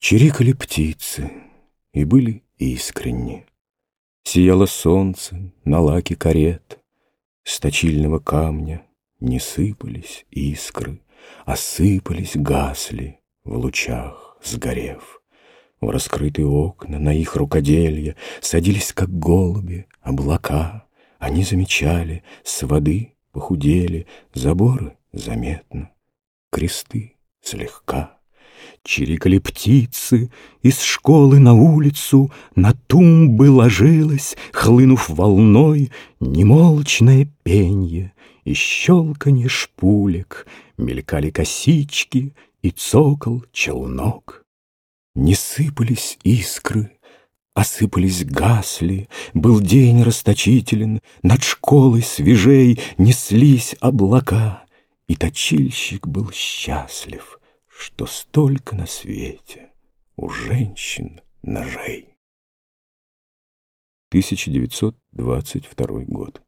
Чирикали птицы и были искренни. Сияло солнце на лаке карет, С точильного камня не сыпались искры, А сыпались, гасли в лучах, сгорев. В раскрытые окна на их рукоделье Садились, как голуби, облака. Они замечали, с воды похудели, Заборы заметно, кресты слегка. Чирикали птицы, из школы на улицу На тумбы ложилось, хлынув волной, Немолчное пенье и щелканье шпулек, Мелькали косички и цокол челнок. Не сыпались искры, Осыпались, гасли, был день расточителен, Над школой свежей неслись облака, И точильщик был счастлив — что столько на свете у женщин ножей. 1922 год.